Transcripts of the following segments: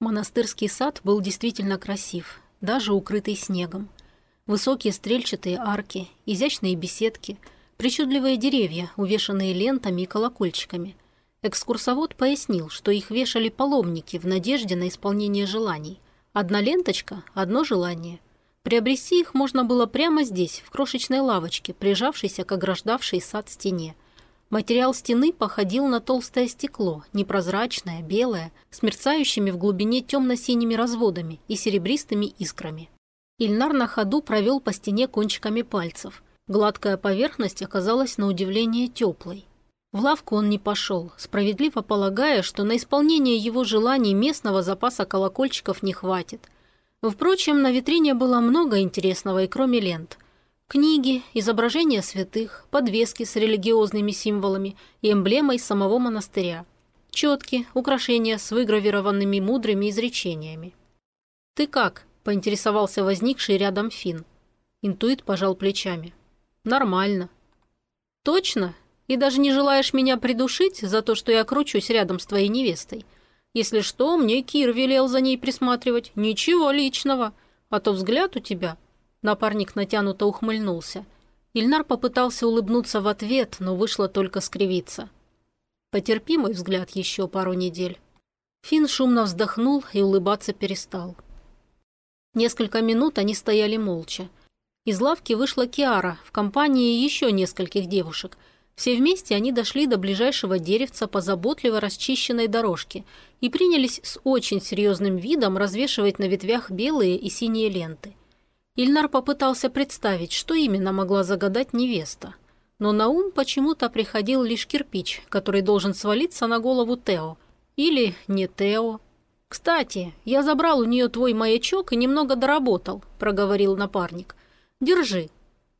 Монастырский сад был действительно красив, даже укрытый снегом. Высокие стрельчатые арки, изящные беседки, причудливые деревья, увешанные лентами и колокольчиками. Экскурсовод пояснил, что их вешали паломники в надежде на исполнение желаний. Одна ленточка – одно желание. Приобрести их можно было прямо здесь, в крошечной лавочке, прижавшейся к ограждавшей сад стене – Материал стены походил на толстое стекло, непрозрачное, белое, с мерцающими в глубине темно-синими разводами и серебристыми искрами. Ильнар на ходу провел по стене кончиками пальцев. Гладкая поверхность оказалась на удивление теплой. В лавку он не пошел, справедливо полагая, что на исполнение его желаний местного запаса колокольчиков не хватит. Впрочем, на витрине было много интересного и кроме лент – Книги, изображения святых, подвески с религиозными символами и эмблемой самого монастыря. Четки, украшения с выгравированными мудрыми изречениями. «Ты как?» – поинтересовался возникший рядом Фин. Интуит пожал плечами. «Нормально». «Точно? И даже не желаешь меня придушить за то, что я кручусь рядом с твоей невестой? Если что, мне Кир велел за ней присматривать. Ничего личного. А то взгляд у тебя Напарник натянуто ухмыльнулся. Ильнар попытался улыбнуться в ответ, но вышло только скривиться. «Потерпи мой взгляд еще пару недель». Финн шумно вздохнул и улыбаться перестал. Несколько минут они стояли молча. Из лавки вышла Киара в компании еще нескольких девушек. Все вместе они дошли до ближайшего деревца по заботливо расчищенной дорожке и принялись с очень серьезным видом развешивать на ветвях белые и синие ленты. Ильнар попытался представить, что именно могла загадать невеста. Но на ум почему-то приходил лишь кирпич, который должен свалиться на голову Тео. Или не Тео. «Кстати, я забрал у нее твой маячок и немного доработал», – проговорил напарник. «Держи.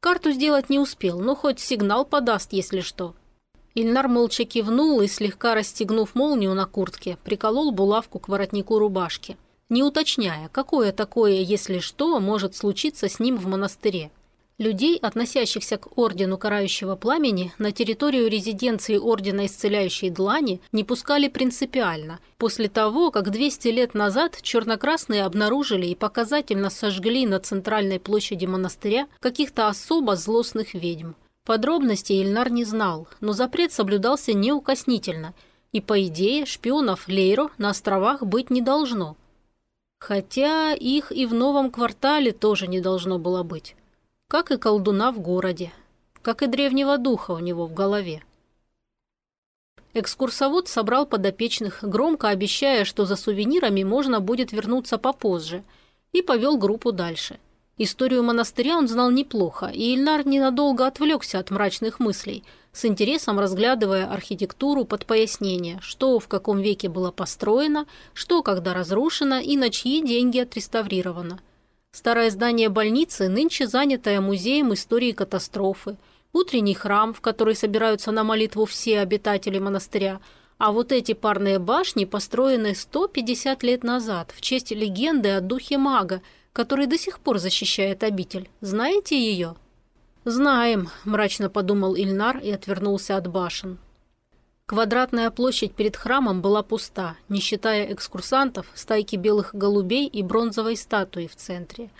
Карту сделать не успел, но хоть сигнал подаст, если что». Ильнар молча кивнул и, слегка расстегнув молнию на куртке, приколол булавку к воротнику рубашки – не уточняя, какое такое, если что, может случиться с ним в монастыре. Людей, относящихся к Ордену Карающего Пламени, на территорию резиденции Ордена Исцеляющей Длани не пускали принципиально, после того, как 200 лет назад чернокрасные обнаружили и показательно сожгли на центральной площади монастыря каких-то особо злостных ведьм. Подробностей Ильнар не знал, но запрет соблюдался неукоснительно, и, по идее, шпионов Лейро на островах быть не должно – Хотя их и в новом квартале тоже не должно было быть. Как и колдуна в городе. Как и древнего духа у него в голове. Экскурсовод собрал подопечных, громко обещая, что за сувенирами можно будет вернуться попозже, и повел группу дальше. Историю монастыря он знал неплохо, и Ильнар ненадолго отвлекся от мрачных мыслей – с интересом разглядывая архитектуру под пояснение, что в каком веке было построено, что когда разрушено и на чьи деньги отреставрировано. Старое здание больницы нынче занятое музеем истории катастрофы, утренний храм, в который собираются на молитву все обитатели монастыря, а вот эти парные башни построены 150 лет назад в честь легенды о духе мага, который до сих пор защищает обитель. Знаете ее? «Знаем», – мрачно подумал Ильнар и отвернулся от башен. Квадратная площадь перед храмом была пуста, не считая экскурсантов, стайки белых голубей и бронзовой статуи в центре.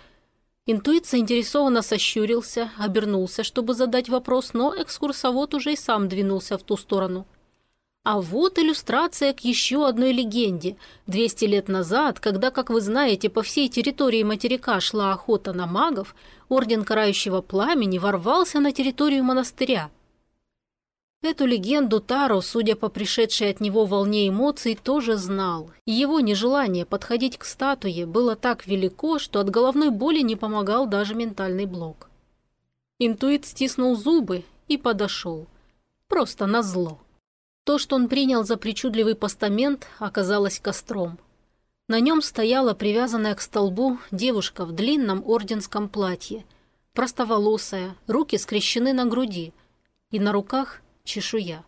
Интуит заинтересованно сощурился, обернулся, чтобы задать вопрос, но экскурсовод уже и сам двинулся в ту сторону – а вот иллюстрация к еще одной легенде. 200 лет назад, когда, как вы знаете, по всей территории материка шла охота на магов, Орден Карающего Пламени ворвался на территорию монастыря. Эту легенду Таро, судя по пришедшей от него волне эмоций, тоже знал. Его нежелание подходить к статуе было так велико, что от головной боли не помогал даже ментальный блок. Интуит стиснул зубы и подошел. Просто назло. То, что он принял за причудливый постамент, оказалось костром. На нем стояла привязанная к столбу девушка в длинном орденском платье, простоволосая, руки скрещены на груди, и на руках чешуя.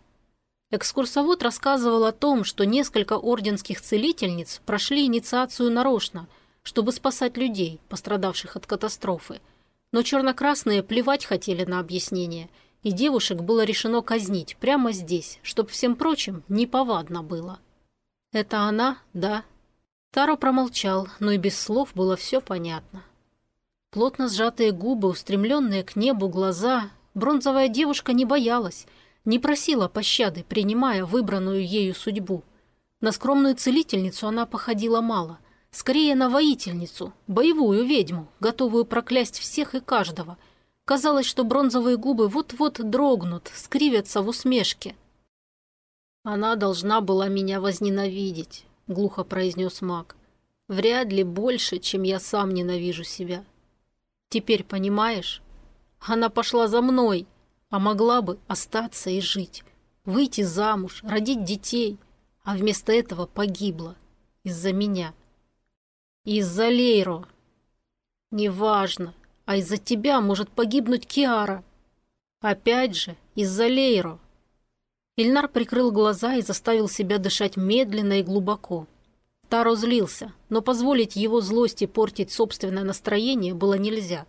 Экскурсовод рассказывал о том, что несколько орденских целительниц прошли инициацию нарочно, чтобы спасать людей, пострадавших от катастрофы. Но черно-красные плевать хотели на объяснение – и девушек было решено казнить прямо здесь, чтоб всем прочим неповадно было. Это она, да, Таро промолчал, но и без слов было все понятно. Плотно сжатые губы, устремленные к небу глаза, бронзовая девушка не боялась, не просила пощады, принимая выбранную ею судьбу. На скромную целительницу она походила мало, скорее на воительницу, боевую ведьму, готовую проклясть всех и каждого. Казалось, что бронзовые губы вот-вот дрогнут, скривятся в усмешке. «Она должна была меня возненавидеть», глухо произнес маг. «Вряд ли больше, чем я сам ненавижу себя. Теперь понимаешь? Она пошла за мной, а могла бы остаться и жить, выйти замуж, родить детей, а вместо этого погибла из-за меня. Из-за Лейро. Неважно, а из-за тебя может погибнуть Киара. Опять же, из-за Лейро. Ильнар прикрыл глаза и заставил себя дышать медленно и глубоко. Таро злился, но позволить его злости портить собственное настроение было нельзя.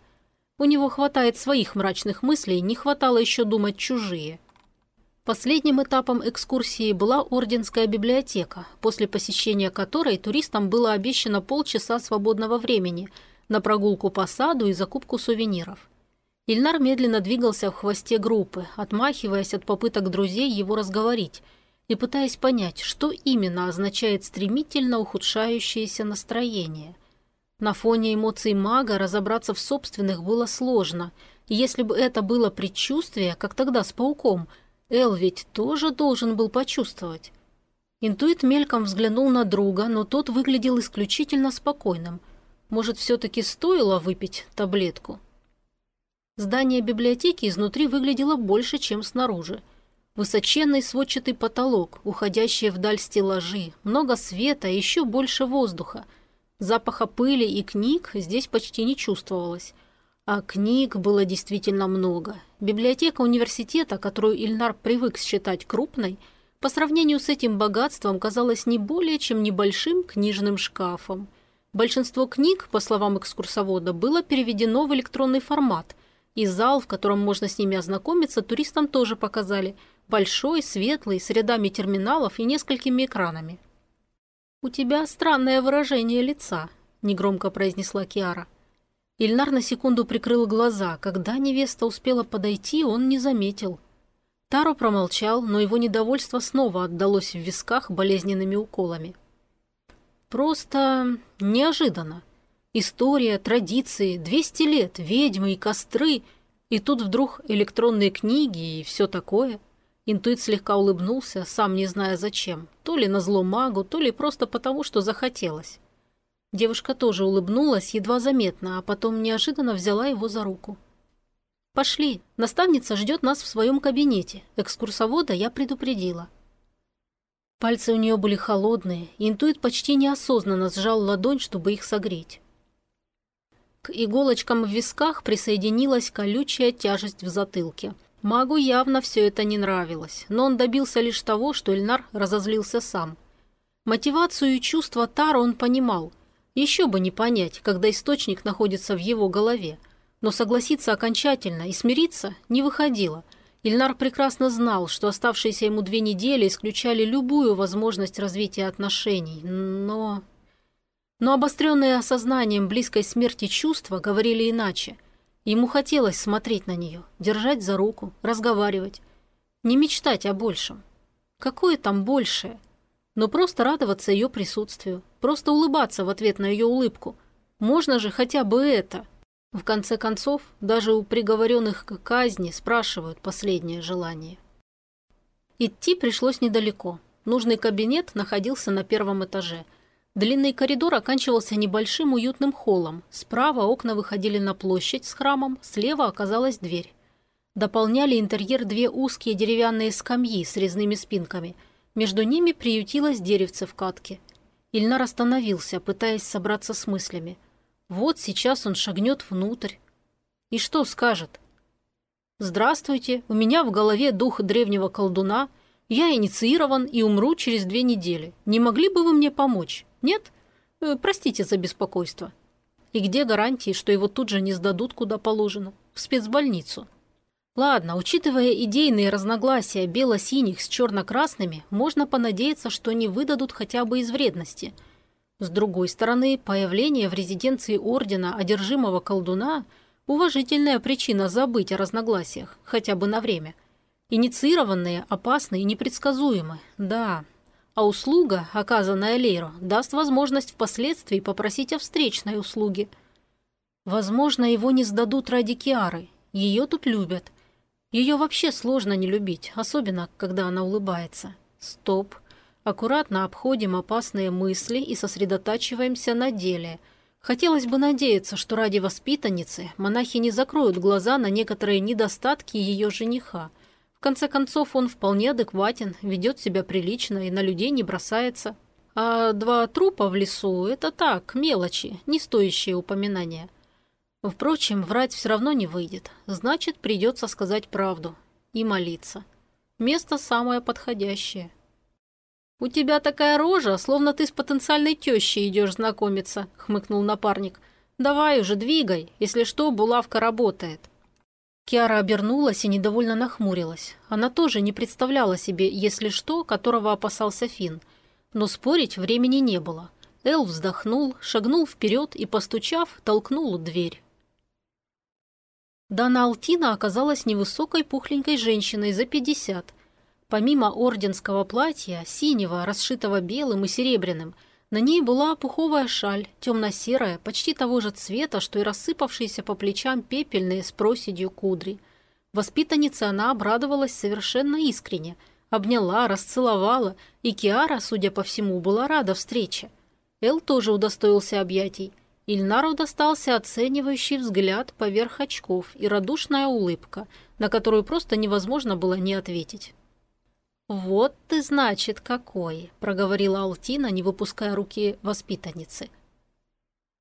У него хватает своих мрачных мыслей, не хватало еще думать чужие. Последним этапом экскурсии была Орденская библиотека, после посещения которой туристам было обещано полчаса свободного времени на прогулку по саду и закупку сувениров. Ильнар медленно двигался в хвосте группы, отмахиваясь от попыток друзей его разговорить и пытаясь понять, что именно означает стремительно ухудшающееся настроение. На фоне эмоций мага разобраться в собственных было сложно, и если бы это было предчувствие, как тогда с пауком, Эл ведь тоже должен был почувствовать. Интуит мельком взглянул на друга, но тот выглядел исключительно спокойным. Может, все-таки стоило выпить таблетку? Здание библиотеки изнутри выглядело больше, чем снаружи. Высоченный сводчатый потолок, уходящие вдаль стеллажи, много света и еще больше воздуха. Запаха пыли и книг здесь почти не чувствовалось. А книг было действительно много. Библиотека университета, которую Ильнар привык считать крупной, по сравнению с этим богатством казалась не более чем небольшим книжным шкафом. Большинство книг, по словам экскурсовода, было переведено в электронный формат – и зал, в котором можно с ними ознакомиться, туристам тоже показали. Большой, светлый, с рядами терминалов и несколькими экранами. «У тебя странное выражение лица», – негромко произнесла Киара. Ильнар на секунду прикрыл глаза. Когда невеста успела подойти, он не заметил. Таро промолчал, но его недовольство снова отдалось в висках болезненными уколами. «Просто неожиданно», История, традиции, 200 лет, ведьмы и костры. И тут вдруг электронные книги и все такое. Интуит слегка улыбнулся, сам не зная зачем. То ли на зло магу, то ли просто потому, что захотелось. Девушка тоже улыбнулась, едва заметно, а потом неожиданно взяла его за руку. «Пошли, наставница ждет нас в своем кабинете. Экскурсовода я предупредила». Пальцы у нее были холодные, интуит почти неосознанно сжал ладонь, чтобы их согреть. К иголочкам в висках присоединилась колючая тяжесть в затылке. Магу явно все это не нравилось, но он добился лишь того, что Эльнар разозлился сам. Мотивацию и чувства Тара он понимал. Еще бы не понять, когда источник находится в его голове. Но согласиться окончательно и смириться не выходило. Ильнар прекрасно знал, что оставшиеся ему две недели исключали любую возможность развития отношений, но... Но обостренные осознанием близкой смерти чувства говорили иначе. Ему хотелось смотреть на нее, держать за руку, разговаривать. Не мечтать о большем. Какое там большее? Но просто радоваться ее присутствию, просто улыбаться в ответ на ее улыбку. Можно же хотя бы это. В конце концов, даже у приговоренных к казни спрашивают последнее желание. Идти пришлось недалеко. Нужный кабинет находился на первом этаже – Длинный коридор оканчивался небольшим уютным холлом. Справа окна выходили на площадь с храмом, слева оказалась дверь. Дополняли интерьер две узкие деревянные скамьи с резными спинками. Между ними приютилось деревце в катке. Ильнар остановился, пытаясь собраться с мыслями. Вот сейчас он шагнет внутрь. И что скажет? «Здравствуйте, у меня в голове дух древнего колдуна. Я инициирован и умру через две недели. Не могли бы вы мне помочь?» Нет? Э, простите за беспокойство. И где гарантии, что его тут же не сдадут куда положено? В спецбольницу. Ладно, учитывая идейные разногласия бело-синих с черно-красными, можно понадеяться, что они выдадут хотя бы из вредности. С другой стороны, появление в резиденции ордена одержимого колдуна – уважительная причина забыть о разногласиях, хотя бы на время. Инициированные, опасны и непредсказуемы, да. А услуга, оказанная Лейру, даст возможность впоследствии попросить о встречной услуге. Возможно, его не сдадут ради Киары. Ее тут любят. Ее вообще сложно не любить, особенно, когда она улыбается. Стоп. Аккуратно обходим опасные мысли и сосредотачиваемся на деле. Хотелось бы надеяться, что ради воспитанницы монахи не закроют глаза на некоторые недостатки ее жениха. В конце концов, он вполне адекватен, ведет себя прилично и на людей не бросается. А два трупа в лесу – это так, мелочи, не стоящие упоминания. Впрочем, врать все равно не выйдет. Значит, придется сказать правду и молиться. Место самое подходящее – «У тебя такая рожа, словно ты с потенциальной тещей идешь знакомиться», — хмыкнул напарник. «Давай уже, двигай. Если что, булавка работает». Киара обернулась и недовольно нахмурилась. Она тоже не представляла себе, если что, которого опасался Финн. Но спорить времени не было. Эл вздохнул, шагнул вперед и, постучав, толкнул дверь. Дана Алтина оказалась невысокой пухленькой женщиной за пятьдесят – Помимо орденского платья, синего, расшитого белым и серебряным, на ней была пуховая шаль, темно-серая, почти того же цвета, что и рассыпавшиеся по плечам пепельные с проседью кудри. Воспитаннице она обрадовалась совершенно искренне, обняла, расцеловала, и Киара, судя по всему, была рада встрече. Эл тоже удостоился объятий. Ильнару достался оценивающий взгляд поверх очков и радушная улыбка, на которую просто невозможно было не ответить. «Вот ты, значит, какой!» – проговорила Алтина, не выпуская руки воспитанницы.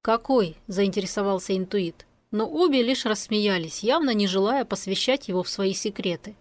«Какой?» – заинтересовался интуит. Но обе лишь рассмеялись, явно не желая посвящать его в свои секреты.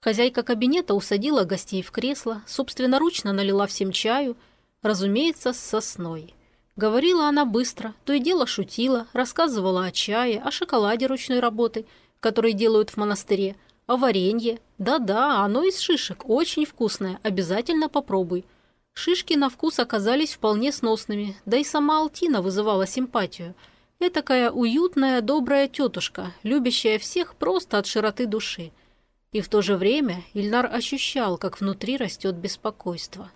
Хозяйка кабинета усадила гостей в кресло, собственноручно налила всем чаю, разумеется, с сосной. Говорила она быстро, то и дело шутила, рассказывала о чае, о шоколаде ручной работы, который делают в монастыре – варенье? Да-да, оно из шишек, очень вкусное, обязательно попробуй. Шишки на вкус оказались вполне сносными, да и сама Алтина вызывала симпатию. Этакая уютная, добрая тетушка, любящая всех просто от широты души. И в то же время Ильнар ощущал, как внутри растет беспокойство.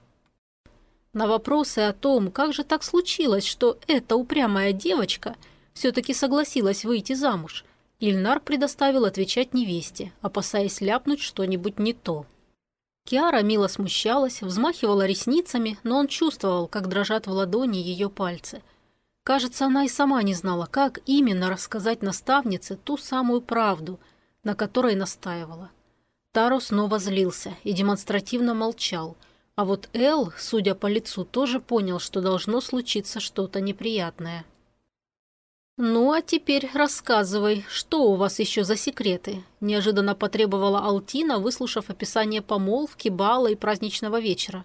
На вопросы о том, как же так случилось, что эта упрямая девочка все-таки согласилась выйти замуж – Ильнар предоставил отвечать невесте, опасаясь ляпнуть что-нибудь не то. Киара мило смущалась, взмахивала ресницами, но он чувствовал, как дрожат в ладони ее пальцы. Кажется, она и сама не знала, как именно рассказать наставнице ту самую правду, на которой настаивала. Таро снова злился и демонстративно молчал, а вот Эл, судя по лицу, тоже понял, что должно случиться что-то неприятное. «Ну, а теперь рассказывай, что у вас еще за секреты?» – неожиданно потребовала Алтина, выслушав описание помолвки, бала и праздничного вечера.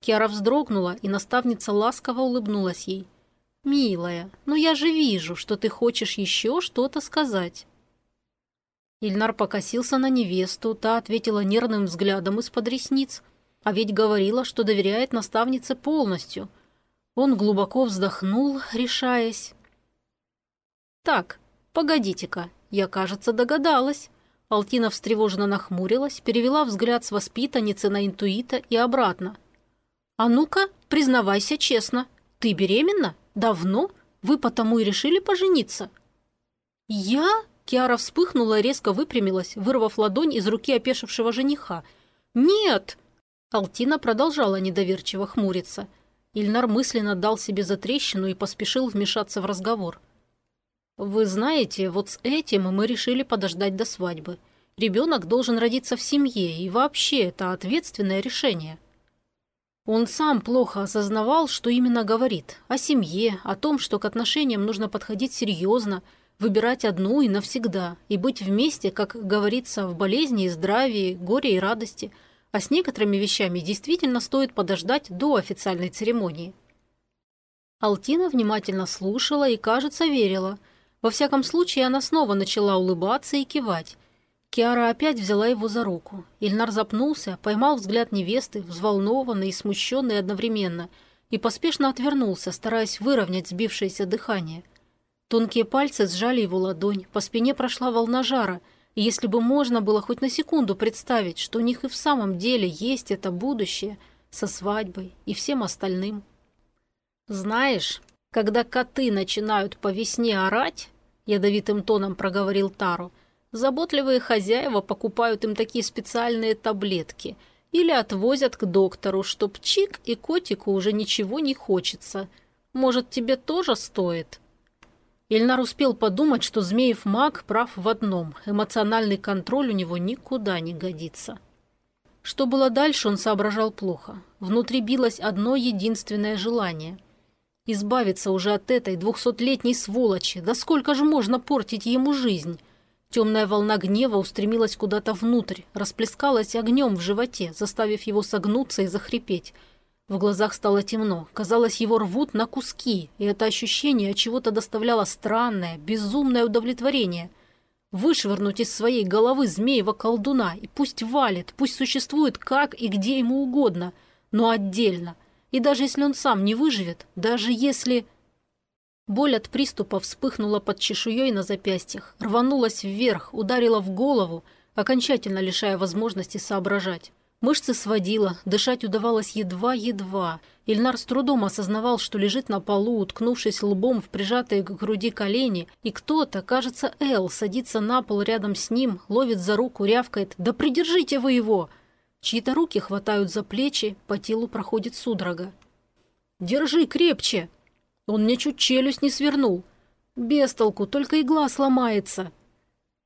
Киара вздрогнула, и наставница ласково улыбнулась ей. «Милая, но я же вижу, что ты хочешь еще что-то сказать». Ильнар покосился на невесту, та ответила нервным взглядом из-под ресниц, а ведь говорила, что доверяет наставнице полностью. Он глубоко вздохнул, решаясь. «Так, погодите-ка, я, кажется, догадалась». Алтина встревоженно нахмурилась, перевела взгляд с воспитанницы на интуита и обратно. «А ну-ка, признавайся честно, ты беременна? Давно? Вы потому и решили пожениться?» «Я?» Киара вспыхнула и резко выпрямилась, вырвав ладонь из руки опешившего жениха. «Нет!» Алтина продолжала недоверчиво хмуриться. Ильнар мысленно дал себе затрещину и поспешил вмешаться в разговор. «Вы знаете, вот с этим мы решили подождать до свадьбы. Ребенок должен родиться в семье, и вообще это ответственное решение». Он сам плохо осознавал, что именно говорит. О семье, о том, что к отношениям нужно подходить серьезно, выбирать одну и навсегда, и быть вместе, как говорится, в болезни и здравии, горе и радости. А с некоторыми вещами действительно стоит подождать до официальной церемонии. Алтина внимательно слушала и, кажется, верила – во всяком случае, она снова начала улыбаться и кивать. Киара опять взяла его за руку. Ильнар запнулся, поймал взгляд невесты, взволнованный и смущенный одновременно, и поспешно отвернулся, стараясь выровнять сбившееся дыхание. Тонкие пальцы сжали его ладонь, по спине прошла волна жара, и если бы можно было хоть на секунду представить, что у них и в самом деле есть это будущее со свадьбой и всем остальным. «Знаешь, когда коты начинают по весне орать, — ядовитым тоном проговорил Таро, — заботливые хозяева покупают им такие специальные таблетки — или отвозят к доктору, чтоб чик и котику уже ничего не хочется. Может, тебе тоже стоит?» Ильнар успел подумать, что Змеев маг прав в одном. Эмоциональный контроль у него никуда не годится. Что было дальше, он соображал плохо. Внутри билось одно единственное желание. Избавиться уже от этой двухсотлетней сволочи. Да сколько же можно портить ему жизнь? Темная волна гнева устремилась куда-то внутрь, расплескалась огнем в животе, заставив его согнуться и захрипеть. В глазах стало темно. Казалось, его рвут на куски, и это ощущение чего-то доставляло странное, безумное удовлетворение. Вышвырнуть из своей головы змеева колдуна, и пусть валит, пусть существует как и где ему угодно, но отдельно. И даже если он сам не выживет, даже если... Боль от приступа вспыхнула под чешуей на запястьях, рванулась вверх, ударила в голову, окончательно лишая возможности соображать. Мышцы сводила, дышать удавалось едва-едва. Ильнар с трудом осознавал, что лежит на полу, уткнувшись лбом в прижатые к груди колени, и кто-то, кажется, Эл, садится на пол рядом с ним, ловит за руку, рявкает «Да придержите вы его!» Чьи-то руки хватают за плечи, по телу проходит судорога. «Держи крепче!» Он мне чуть челюсть не свернул. Без толку, только игла сломается.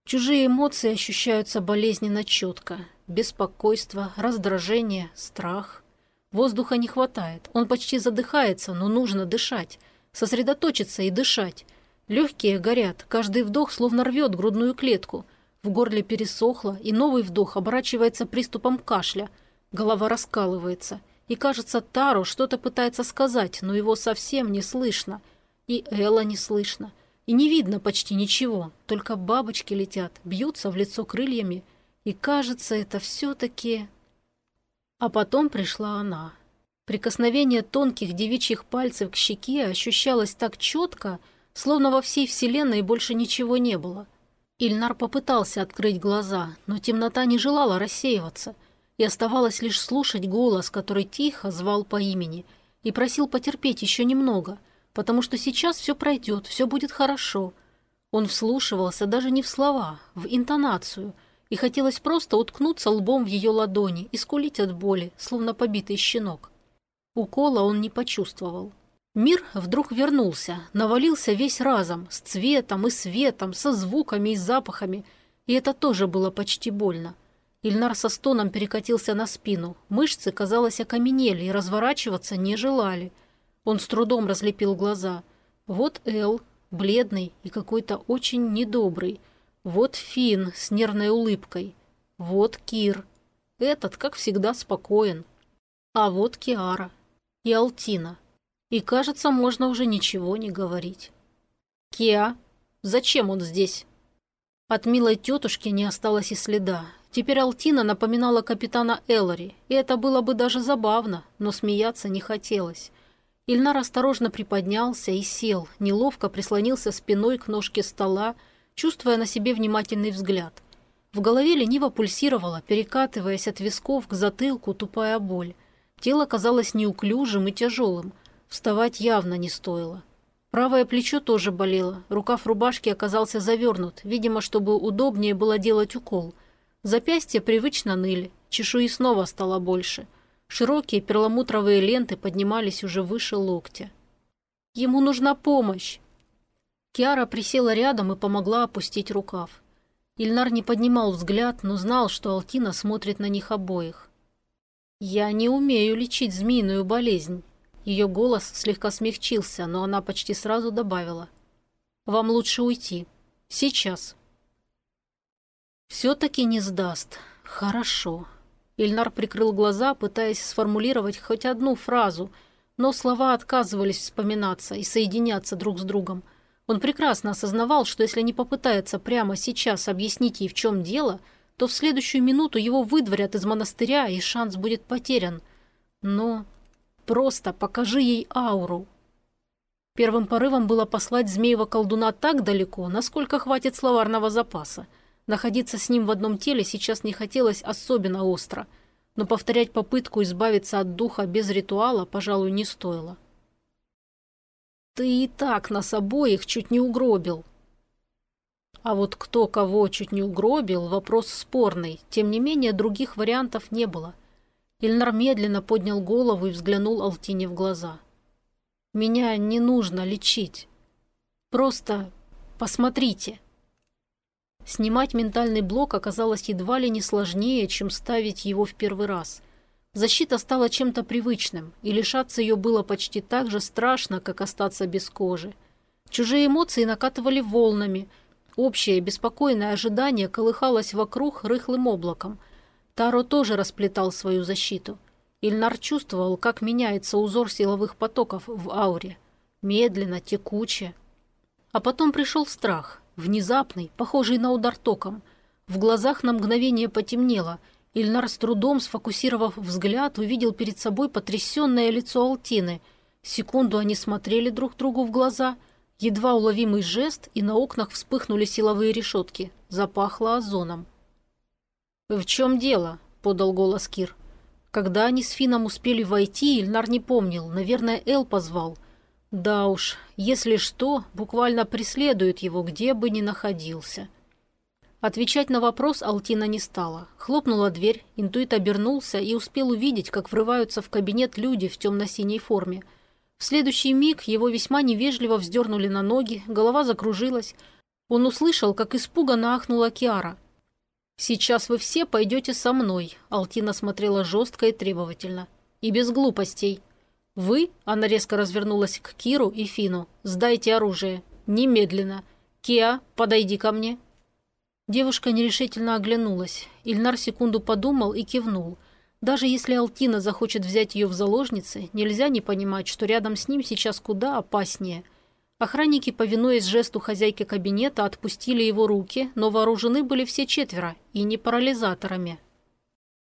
Чужие эмоции ощущаются болезненно четко. Беспокойство, раздражение, страх. Воздуха не хватает. Он почти задыхается, но нужно дышать. Сосредоточиться и дышать. Легкие горят, каждый вдох словно рвет грудную клетку. В горле пересохло, и новый вдох оборачивается приступом кашля. Голова раскалывается. И, кажется, Таро что-то пытается сказать, но его совсем не слышно. И Элла не слышно. И не видно почти ничего, только бабочки летят, бьются в лицо крыльями. И кажется, это все-таки... А потом пришла она. Прикосновение тонких девичьих пальцев к щеке ощущалось так четко, словно во всей вселенной больше ничего не было. Ильнар попытался открыть глаза, но темнота не желала рассеиваться – и оставалось лишь слушать голос, который тихо звал по имени и просил потерпеть еще немного, потому что сейчас все пройдет, все будет хорошо. Он вслушивался даже не в слова, в интонацию, и хотелось просто уткнуться лбом в ее ладони и скулить от боли, словно побитый щенок. Укола он не почувствовал. Мир вдруг вернулся, навалился весь разом, с цветом и светом, со звуками и запахами, и это тоже было почти больно. Ильнар со стоном перекатился на спину. Мышцы, казалось, окаменели и разворачиваться не желали. Он с трудом разлепил глаза. Вот Эл, бледный и какой-то очень недобрый. Вот Фин с нервной улыбкой. Вот Кир. Этот, как всегда, спокоен. А вот Киара. И Алтина. И, кажется, можно уже ничего не говорить. Киа, зачем он здесь? От милой тетушки не осталось и следа. Теперь Алтина напоминала капитана Эллари, и это было бы даже забавно, но смеяться не хотелось. Ильнар осторожно приподнялся и сел, неловко прислонился спиной к ножке стола, чувствуя на себе внимательный взгляд. В голове лениво пульсировала, перекатываясь от висков к затылку тупая боль. Тело казалось неуклюжим и тяжелым. Вставать явно не стоило. Правое плечо тоже болело, рукав рубашки оказался завернут, видимо, чтобы удобнее было делать укол – Запястья привычно ныли, чешуи снова стало больше. Широкие перламутровые ленты поднимались уже выше локтя. «Ему нужна помощь!» Киара присела рядом и помогла опустить рукав. Ильнар не поднимал взгляд, но знал, что Алтина смотрит на них обоих. «Я не умею лечить змеиную болезнь». Ее голос слегка смягчился, но она почти сразу добавила. «Вам лучше уйти. Сейчас». «Все-таки не сдаст. Хорошо». Ильнар прикрыл глаза, пытаясь сформулировать хоть одну фразу, но слова отказывались вспоминаться и соединяться друг с другом. Он прекрасно осознавал, что если не попытается прямо сейчас объяснить ей, в чем дело, то в следующую минуту его выдворят из монастыря, и шанс будет потерян. Но Просто покажи ей ауру. Первым порывом было послать змеева колдуна так далеко, насколько хватит словарного запаса. Находиться с ним в одном теле сейчас не хотелось особенно остро, но повторять попытку избавиться от духа без ритуала, пожалуй, не стоило. «Ты и так нас обоих чуть не угробил», а вот кто кого чуть не угробил, вопрос спорный. Тем не менее, других вариантов не было. Ильнар медленно поднял голову и взглянул Алтине в глаза. «Меня не нужно лечить. Просто посмотрите». Снимать ментальный блок оказалось едва ли не сложнее, чем ставить его в первый раз. Защита стала чем-то привычным, и лишаться ее было почти так же страшно, как остаться без кожи. Чужие эмоции накатывали волнами – Общее беспокойное ожидание колыхалось вокруг рыхлым облаком. Таро тоже расплетал свою защиту. Ильнар чувствовал, как меняется узор силовых потоков в ауре. Медленно, текуче. А потом пришел страх, внезапный, похожий на удар током. В глазах на мгновение потемнело. Ильнар с трудом, сфокусировав взгляд, увидел перед собой потрясенное лицо Алтины. Секунду они смотрели друг другу в глаза — Едва уловимый жест, и на окнах вспыхнули силовые решетки. Запахло озоном. «В чем дело?» – подал голос Кир. Когда они с Фином успели войти, Ильнар не помнил. Наверное, Эл позвал. Да уж, если что, буквально преследует его, где бы ни находился. Отвечать на вопрос Алтина не стала. Хлопнула дверь, интуит обернулся и успел увидеть, как врываются в кабинет люди в темно-синей форме – в следующий миг его весьма невежливо вздернули на ноги, голова закружилась. Он услышал, как испуганно ахнула Киара. «Сейчас вы все пойдете со мной», — Алтина смотрела жестко и требовательно. «И без глупостей. Вы», — она резко развернулась к Киру и Фину, — «сдайте оружие. Немедленно. Киа, подойди ко мне». Девушка нерешительно оглянулась. Ильнар секунду подумал и кивнул — даже если Алтина захочет взять ее в заложницы, нельзя не понимать, что рядом с ним сейчас куда опаснее. Охранники, повинуясь жесту хозяйки кабинета, отпустили его руки, но вооружены были все четверо, и не парализаторами.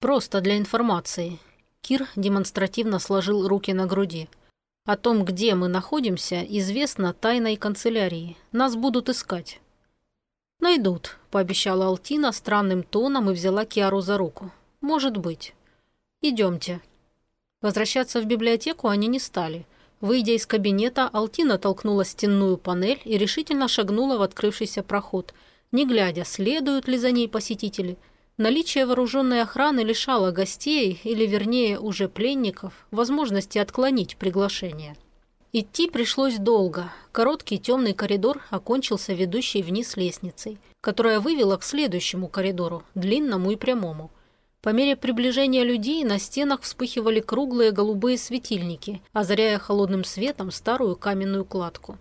Просто для информации. Кир демонстративно сложил руки на груди. О том, где мы находимся, известно тайной канцелярии. Нас будут искать. «Найдут», – пообещала Алтина странным тоном и взяла Киару за руку. «Может быть». «Идемте». Возвращаться в библиотеку они не стали. Выйдя из кабинета, Алтина толкнула стенную панель и решительно шагнула в открывшийся проход, не глядя, следуют ли за ней посетители. Наличие вооруженной охраны лишало гостей, или вернее уже пленников, возможности отклонить приглашение. Идти пришлось долго. Короткий темный коридор окончился ведущей вниз лестницей, которая вывела к следующему коридору, длинному и прямому – по мере приближения людей на стенах вспыхивали круглые голубые светильники, озаряя холодным светом старую каменную кладку.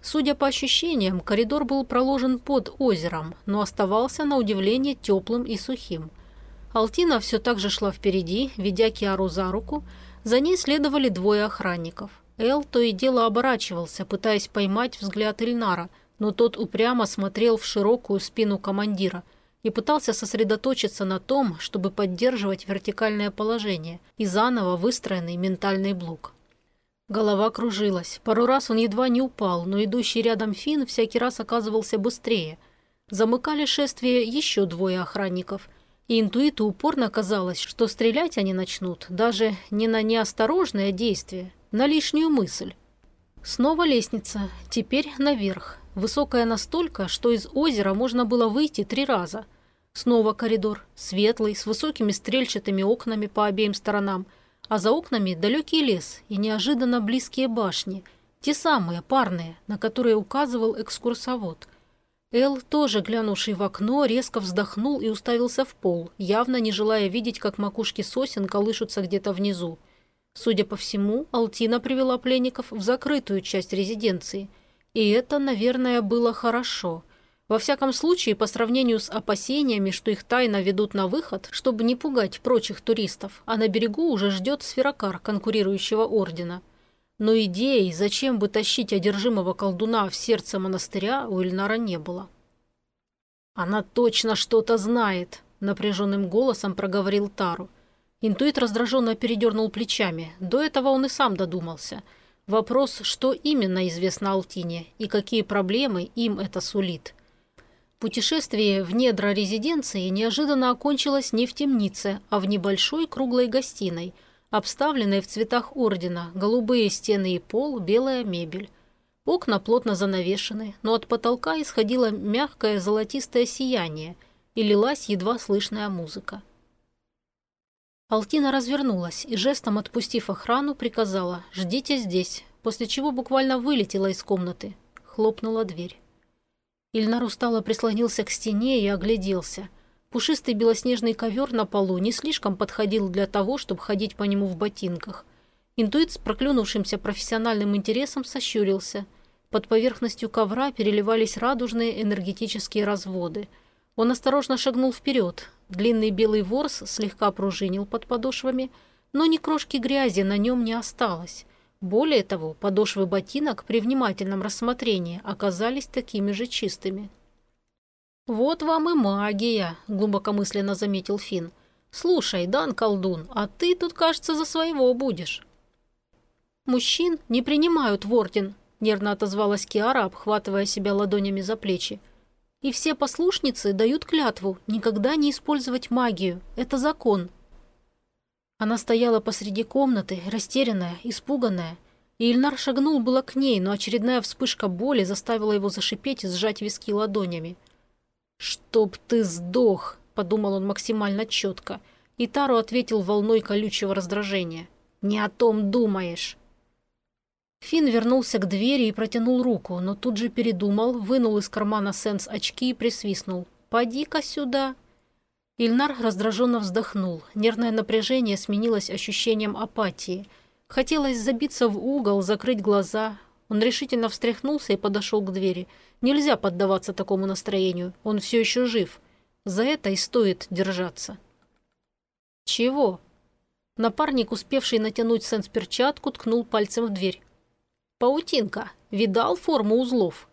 Судя по ощущениям, коридор был проложен под озером, но оставался на удивление теплым и сухим. Алтина все так же шла впереди, ведя Киару за руку. За ней следовали двое охранников. Эл то и дело оборачивался, пытаясь поймать взгляд Ильнара, но тот упрямо смотрел в широкую спину командира – и пытался сосредоточиться на том, чтобы поддерживать вертикальное положение и заново выстроенный ментальный блок. Голова кружилась. Пару раз он едва не упал, но идущий рядом Фин всякий раз оказывался быстрее. Замыкали шествие еще двое охранников. И интуиту упорно казалось, что стрелять они начнут даже не на неосторожное действие, на лишнюю мысль. Снова лестница, теперь наверх. Высокая настолько, что из озера можно было выйти три раза – Снова коридор, светлый, с высокими стрельчатыми окнами по обеим сторонам, а за окнами далекий лес и неожиданно близкие башни, те самые, парные, на которые указывал экскурсовод. Эл, тоже глянувший в окно, резко вздохнул и уставился в пол, явно не желая видеть, как макушки сосен колышутся где-то внизу. Судя по всему, Алтина привела пленников в закрытую часть резиденции. И это, наверное, было хорошо – во всяком случае, по сравнению с опасениями, что их тайно ведут на выход, чтобы не пугать прочих туристов, а на берегу уже ждет сферокар конкурирующего ордена. Но идеи, зачем бы тащить одержимого колдуна в сердце монастыря, у Ильнара не было. «Она точно что-то знает», – напряженным голосом проговорил Тару. Интуит раздраженно передернул плечами. До этого он и сам додумался. Вопрос, что именно известно Алтине и какие проблемы им это сулит. Путешествие в недра резиденции неожиданно окончилось не в темнице, а в небольшой круглой гостиной, обставленной в цветах ордена, голубые стены и пол, белая мебель. Окна плотно занавешены, но от потолка исходило мягкое золотистое сияние и лилась едва слышная музыка. Алтина развернулась и, жестом отпустив охрану, приказала «Ждите здесь», после чего буквально вылетела из комнаты. Хлопнула дверь. Ильнар устало прислонился к стене и огляделся. Пушистый белоснежный ковер на полу не слишком подходил для того, чтобы ходить по нему в ботинках. Интуит с проклюнувшимся профессиональным интересом сощурился. Под поверхностью ковра переливались радужные энергетические разводы. Он осторожно шагнул вперед, Длинный белый ворс слегка пружинил под подошвами, но ни крошки грязи на нем не осталось. Более того, подошвы ботинок при внимательном рассмотрении оказались такими же чистыми. «Вот вам и магия», – глубокомысленно заметил Финн. «Слушай, Дан колдун, а ты тут, кажется, за своего будешь». «Мужчин не принимают в орден», – нервно отозвалась Киара, обхватывая себя ладонями за плечи. И все послушницы дают клятву никогда не использовать магию. Это закон. Она стояла посреди комнаты, растерянная, испуганная. И Ильнар шагнул было к ней, но очередная вспышка боли заставила его зашипеть и сжать виски ладонями. «Чтоб ты сдох!» – подумал он максимально четко. И Тару ответил волной колючего раздражения. «Не о том думаешь!» Финн вернулся к двери и протянул руку, но тут же передумал, вынул из кармана Сенс очки и присвистнул. «Поди-ка сюда!» Ильнар раздраженно вздохнул. Нервное напряжение сменилось ощущением апатии. Хотелось забиться в угол, закрыть глаза. Он решительно встряхнулся и подошел к двери. Нельзя поддаваться такому настроению. Он все еще жив. За это и стоит держаться. «Чего?» Напарник, успевший натянуть сенс-перчатку, ткнул пальцем в дверь. «Паутинка. Видал форму узлов?»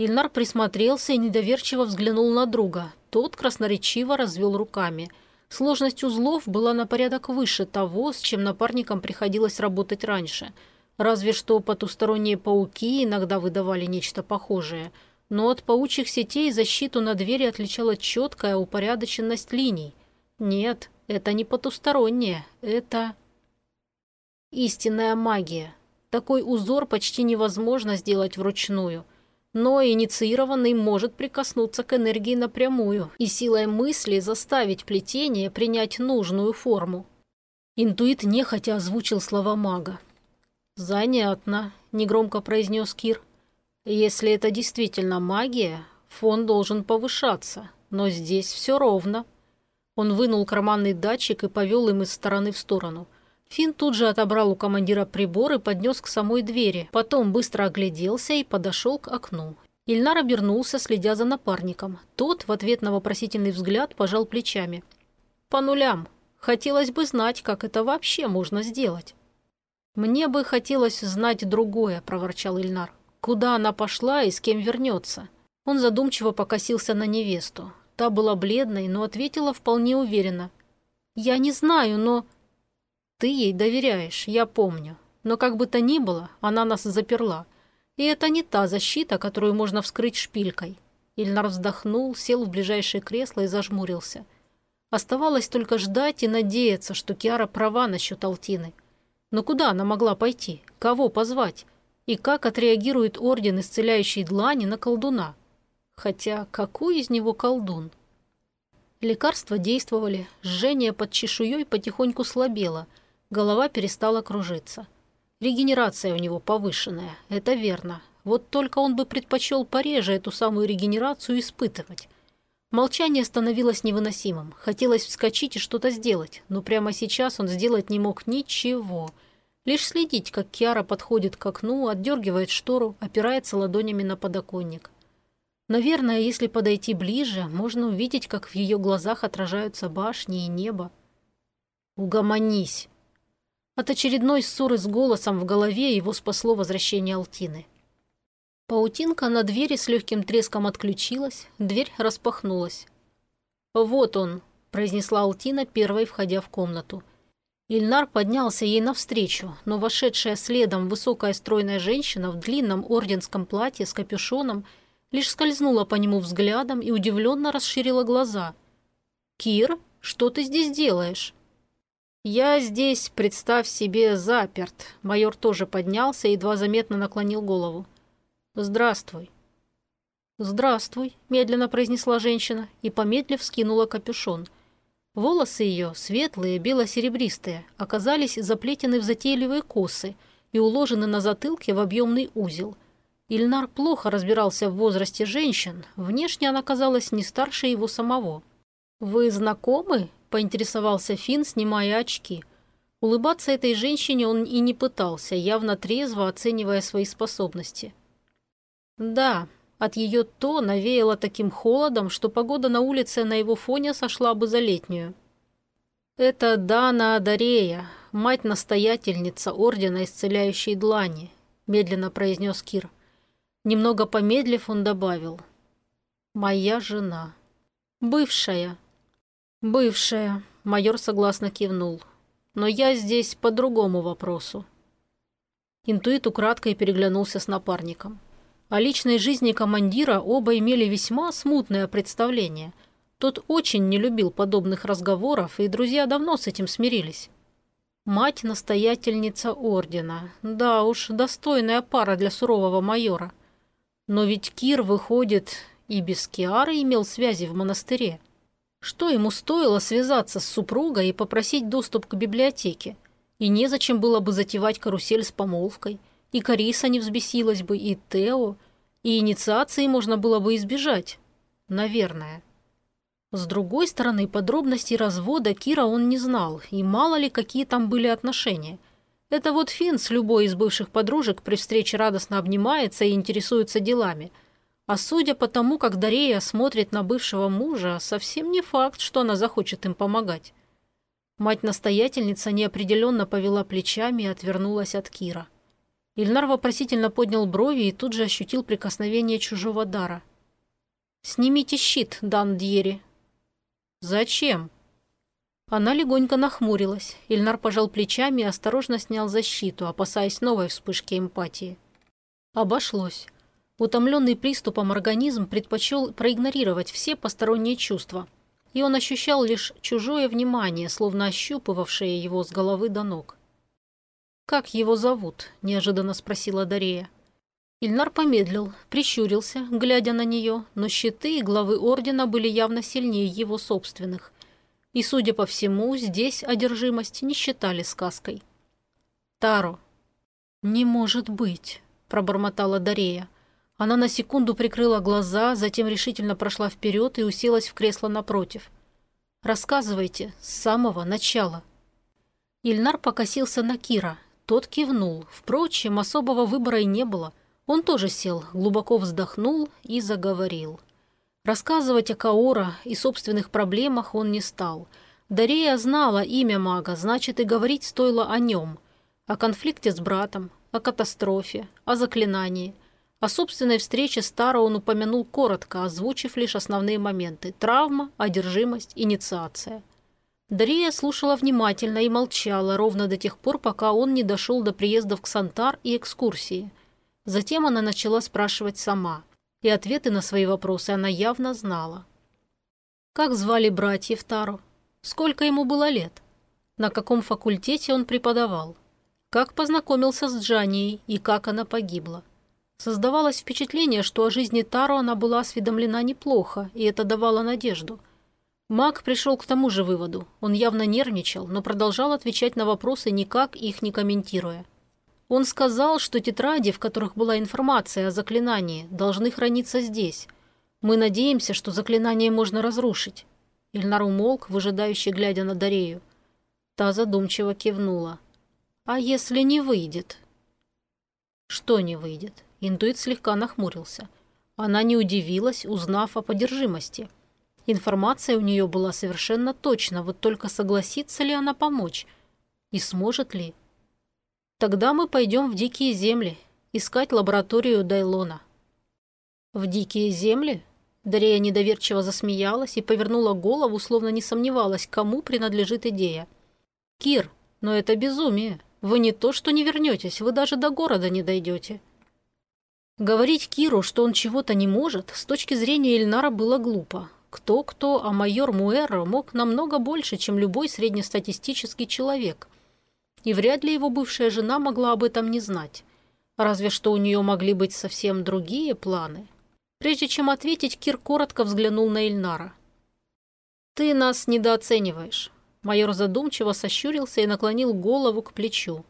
Ильнар присмотрелся и недоверчиво взглянул на друга. Тот красноречиво развел руками. Сложность узлов была на порядок выше того, с чем напарникам приходилось работать раньше. Разве что потусторонние пауки иногда выдавали нечто похожее. Но от паучьих сетей защиту на двери отличала четкая упорядоченность линий. Нет, это не потустороннее, это... Истинная магия, такой узор почти невозможно сделать вручную. Но инициированный может прикоснуться к энергии напрямую и силой мысли заставить плетение принять нужную форму. Интуит нехотя озвучил слова мага. «Занятно», – негромко произнес Кир. «Если это действительно магия, фон должен повышаться, но здесь все ровно». Он вынул карманный датчик и повел им из стороны в сторону – Финн тут же отобрал у командира прибор и поднес к самой двери. Потом быстро огляделся и подошел к окну. Ильнар обернулся, следя за напарником. Тот в ответ на вопросительный взгляд пожал плечами. «По нулям. Хотелось бы знать, как это вообще можно сделать». «Мне бы хотелось знать другое», – проворчал Ильнар. «Куда она пошла и с кем вернется?» Он задумчиво покосился на невесту. Та была бледной, но ответила вполне уверенно. «Я не знаю, но...» Ты ей доверяешь, я помню. Но как бы то ни было, она нас заперла. И это не та защита, которую можно вскрыть шпилькой. Ильнар вздохнул, сел в ближайшее кресло и зажмурился. Оставалось только ждать и надеяться, что Киара права насчет Алтины. Но куда она могла пойти? Кого позвать? И как отреагирует Орден Исцеляющей Длани на колдуна? Хотя какой из него колдун? Лекарства действовали, жжение под чешуей потихоньку слабело – Голова перестала кружиться. Регенерация у него повышенная, это верно. Вот только он бы предпочел пореже эту самую регенерацию испытывать. Молчание становилось невыносимым. Хотелось вскочить и что-то сделать, но прямо сейчас он сделать не мог ничего. Лишь следить, как Киара подходит к окну, отдергивает штору, опирается ладонями на подоконник. Наверное, если подойти ближе, можно увидеть, как в ее глазах отражаются башни и небо. «Угомонись!» От очередной ссоры с голосом в голове его спасло возвращение Алтины. Паутинка на двери с легким треском отключилась, дверь распахнулась. «Вот он!» – произнесла Алтина, первой входя в комнату. Ильнар поднялся ей навстречу, но вошедшая следом высокая стройная женщина в длинном орденском платье с капюшоном лишь скользнула по нему взглядом и удивленно расширила глаза. «Кир, что ты здесь делаешь?» «Я здесь, представь себе, заперт». Майор тоже поднялся и едва заметно наклонил голову. «Здравствуй». «Здравствуй», – медленно произнесла женщина и, помедлив, скинула капюшон. Волосы ее, светлые, бело-серебристые, оказались заплетены в затейливые косы и уложены на затылке в объемный узел. Ильнар плохо разбирался в возрасте женщин, внешне она казалась не старше его самого. «Вы знакомы?» – поинтересовался Финн, снимая очки. Улыбаться этой женщине он и не пытался, явно трезво оценивая свои способности. «Да», от ее то навеяло таким холодом, что погода на улице на его фоне сошла бы за летнюю. «Это Дана Адарея, мать-настоятельница Ордена Исцеляющей Длани», медленно произнес Кир. Немного помедлив, он добавил. «Моя жена. Бывшая». «Бывшая», — майор согласно кивнул. «Но я здесь по другому вопросу». Интуит украдкой переглянулся с напарником. О личной жизни командира оба имели весьма смутное представление. Тот очень не любил подобных разговоров, и друзья давно с этим смирились. Мать-настоятельница ордена. Да уж, достойная пара для сурового майора. Но ведь Кир, выходит, и без Киары имел связи в монастыре. Что ему стоило связаться с супругой и попросить доступ к библиотеке? И незачем было бы затевать карусель с помолвкой. И Кариса не взбесилась бы, и Тео. И инициации можно было бы избежать. Наверное. С другой стороны, подробностей развода Кира он не знал, и мало ли какие там были отношения. Это вот Финн с любой из бывших подружек при встрече радостно обнимается и интересуется делами – а судя по тому, как Дарея смотрит на бывшего мужа, совсем не факт, что она захочет им помогать. Мать-настоятельница неопределенно повела плечами и отвернулась от Кира. Ильнар вопросительно поднял брови и тут же ощутил прикосновение чужого дара. «Снимите щит, Дан Дьери». «Зачем?» Она легонько нахмурилась. Ильнар пожал плечами и осторожно снял защиту, опасаясь новой вспышки эмпатии. Обошлось. Утомленный приступом организм предпочел проигнорировать все посторонние чувства, и он ощущал лишь чужое внимание, словно ощупывавшее его с головы до ног. «Как его зовут?» – неожиданно спросила Дарея. Ильнар помедлил, прищурился, глядя на нее, но щиты и главы ордена были явно сильнее его собственных. И, судя по всему, здесь одержимость не считали сказкой. «Таро». «Не может быть», – пробормотала Дарея. Она на секунду прикрыла глаза, затем решительно прошла вперед и уселась в кресло напротив. «Рассказывайте с самого начала». Ильнар покосился на Кира. Тот кивнул. Впрочем, особого выбора и не было. Он тоже сел, глубоко вздохнул и заговорил. Рассказывать о Каора и собственных проблемах он не стал. Дарея знала имя мага, значит, и говорить стоило о нем. О конфликте с братом, о катастрофе, о заклинании – о собственной встрече с Таро он упомянул коротко, озвучив лишь основные моменты – травма, одержимость, инициация. Дария слушала внимательно и молчала ровно до тех пор, пока он не дошел до приездов к Сантар и экскурсии. Затем она начала спрашивать сама, и ответы на свои вопросы она явно знала. Как звали братьев Таро? Сколько ему было лет? На каком факультете он преподавал? Как познакомился с Джанией и как она погибла? Создавалось впечатление, что о жизни Таро она была осведомлена неплохо, и это давало надежду. Маг пришел к тому же выводу. Он явно нервничал, но продолжал отвечать на вопросы, никак их не комментируя. Он сказал, что тетради, в которых была информация о заклинании, должны храниться здесь. Мы надеемся, что заклинание можно разрушить. Ильнар умолк, выжидающий, глядя на Дарею. Та задумчиво кивнула. «А если не выйдет?» «Что не выйдет?» Интуит слегка нахмурился. Она не удивилась, узнав о подержимости. Информация у нее была совершенно точна, вот только согласится ли она помочь? И сможет ли? Тогда мы пойдем в дикие земли, искать лабораторию Дайлона. В дикие земли? Дарея недоверчиво засмеялась и повернула голову, словно не сомневалась, кому принадлежит идея. «Кир, но это безумие. Вы не то что не вернетесь, вы даже до города не дойдете». Говорить Киру, что он чего-то не может, с точки зрения Ильнара было глупо. Кто-кто, а майор Муэро мог намного больше, чем любой среднестатистический человек. И вряд ли его бывшая жена могла об этом не знать. Разве что у нее могли быть совсем другие планы. Прежде чем ответить, Кир коротко взглянул на Ильнара. «Ты нас недооцениваешь». Майор задумчиво сощурился и наклонил голову к плечу.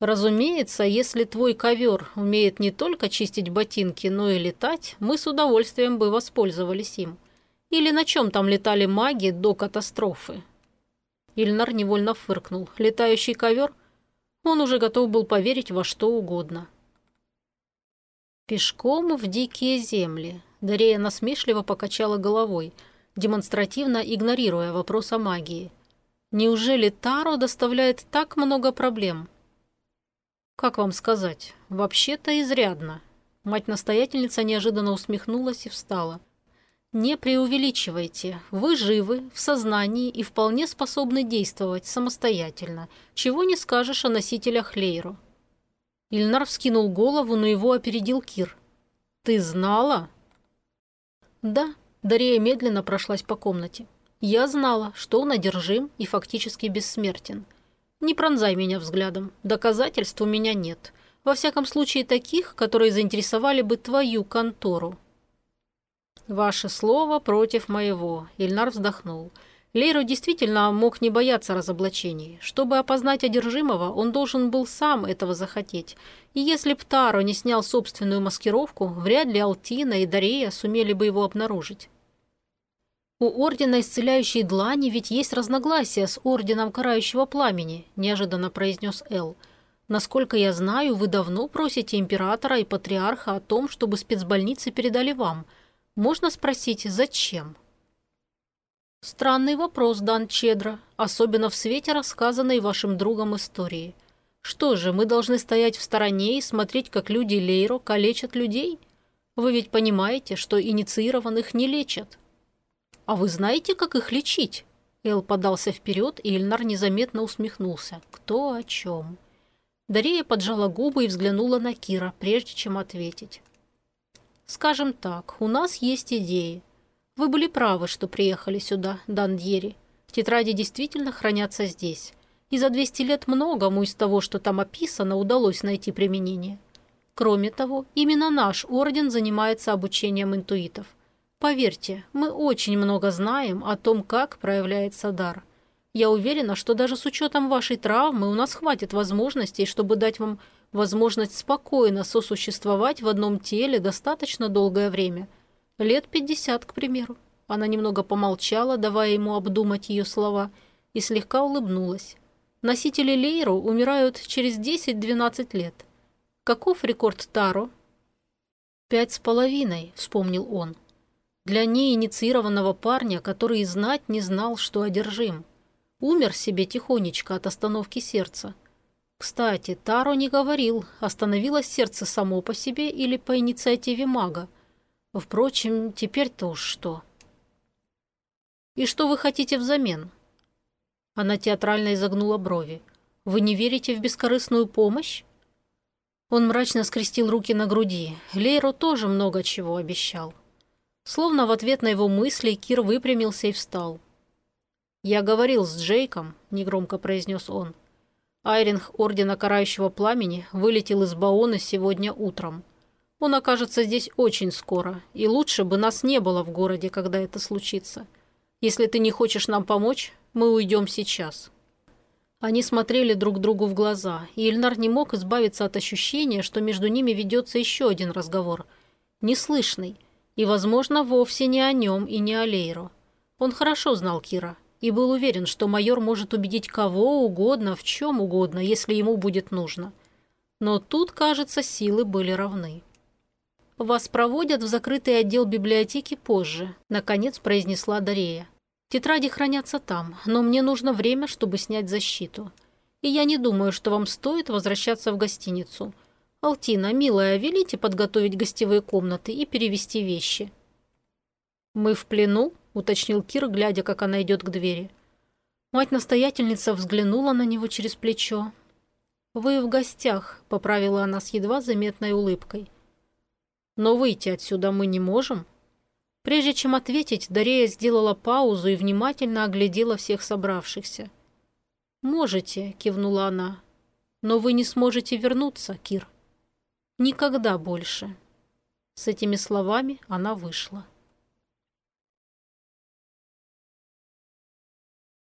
Разумеется, если твой ковер умеет не только чистить ботинки, но и летать, мы с удовольствием бы воспользовались им. Или на чем там летали маги до катастрофы?» Ильнар невольно фыркнул. «Летающий ковер?» Он уже готов был поверить во что угодно. «Пешком в дикие земли», — Дарея насмешливо покачала головой, демонстративно игнорируя вопрос о магии. «Неужели Таро доставляет так много проблем?» «Как вам сказать? Вообще-то изрядно». Мать-настоятельница неожиданно усмехнулась и встала. «Не преувеличивайте. Вы живы, в сознании и вполне способны действовать самостоятельно. Чего не скажешь о носителях Лейру». Ильнар вскинул голову, но его опередил Кир. «Ты знала?» «Да», — Дарея медленно прошлась по комнате. «Я знала, что он одержим и фактически бессмертен. Не пронзай меня взглядом. Доказательств у меня нет. Во всяком случае, таких, которые заинтересовали бы твою контору. Ваше слово против моего. Ильнар вздохнул. Лейро действительно мог не бояться разоблачений. Чтобы опознать одержимого, он должен был сам этого захотеть. И если б Таро не снял собственную маскировку, вряд ли Алтина и Дарея сумели бы его обнаружить. «У Ордена Исцеляющей Длани ведь есть разногласия с Орденом Карающего Пламени», – неожиданно произнес Эл. «Насколько я знаю, вы давно просите Императора и Патриарха о том, чтобы спецбольницы передали вам. Можно спросить, зачем?» «Странный вопрос, Дан Чедро, особенно в свете рассказанной вашим другом истории. Что же, мы должны стоять в стороне и смотреть, как люди Лейро калечат людей? Вы ведь понимаете, что инициированных не лечат?» «А вы знаете, как их лечить?» Эл подался вперед, и Ильнар незаметно усмехнулся. «Кто о чем?» Дарея поджала губы и взглянула на Кира, прежде чем ответить. «Скажем так, у нас есть идеи. Вы были правы, что приехали сюда, Дандьери. Тетради действительно хранятся здесь. И за 200 лет многому из того, что там описано, удалось найти применение. Кроме того, именно наш орден занимается обучением интуитов. Поверьте, мы очень много знаем о том, как проявляется дар. Я уверена, что даже с учетом вашей травмы у нас хватит возможностей, чтобы дать вам возможность спокойно сосуществовать в одном теле достаточно долгое время. Лет пятьдесят, к примеру. Она немного помолчала, давая ему обдумать ее слова, и слегка улыбнулась. Носители Лейру умирают через 10-12 лет. Каков рекорд Таро? «Пять с половиной», — вспомнил он. Для неинициированного парня, который и знать не знал, что одержим. Умер себе тихонечко от остановки сердца. Кстати, Таро не говорил, остановилось сердце само по себе или по инициативе мага. Впрочем, теперь-то уж что. «И что вы хотите взамен?» Она театрально изогнула брови. «Вы не верите в бескорыстную помощь?» Он мрачно скрестил руки на груди. Лейро тоже много чего обещал. Словно в ответ на его мысли Кир выпрямился и встал. «Я говорил с Джейком», — негромко произнес он. Айринг Ордена Карающего Пламени вылетел из Баона сегодня утром. Он окажется здесь очень скоро, и лучше бы нас не было в городе, когда это случится. Если ты не хочешь нам помочь, мы уйдем сейчас». Они смотрели друг другу в глаза, и Ильнар не мог избавиться от ощущения, что между ними ведется еще один разговор. Неслышный — и, возможно, вовсе не о нем и не о Лейро. Он хорошо знал Кира и был уверен, что майор может убедить кого угодно, в чем угодно, если ему будет нужно. Но тут, кажется, силы были равны. «Вас проводят в закрытый отдел библиотеки позже», – наконец произнесла Дарея. «Тетради хранятся там, но мне нужно время, чтобы снять защиту. И я не думаю, что вам стоит возвращаться в гостиницу. «Алтина, милая, велите подготовить гостевые комнаты и перевести вещи». «Мы в плену?» – уточнил Кир, глядя, как она идет к двери. Мать-настоятельница взглянула на него через плечо. «Вы в гостях», – поправила она с едва заметной улыбкой. «Но выйти отсюда мы не можем». Прежде чем ответить, Дарея сделала паузу и внимательно оглядела всех собравшихся. «Можете», – кивнула она, – «но вы не сможете вернуться, Кир. Никогда больше». С этими словами она вышла.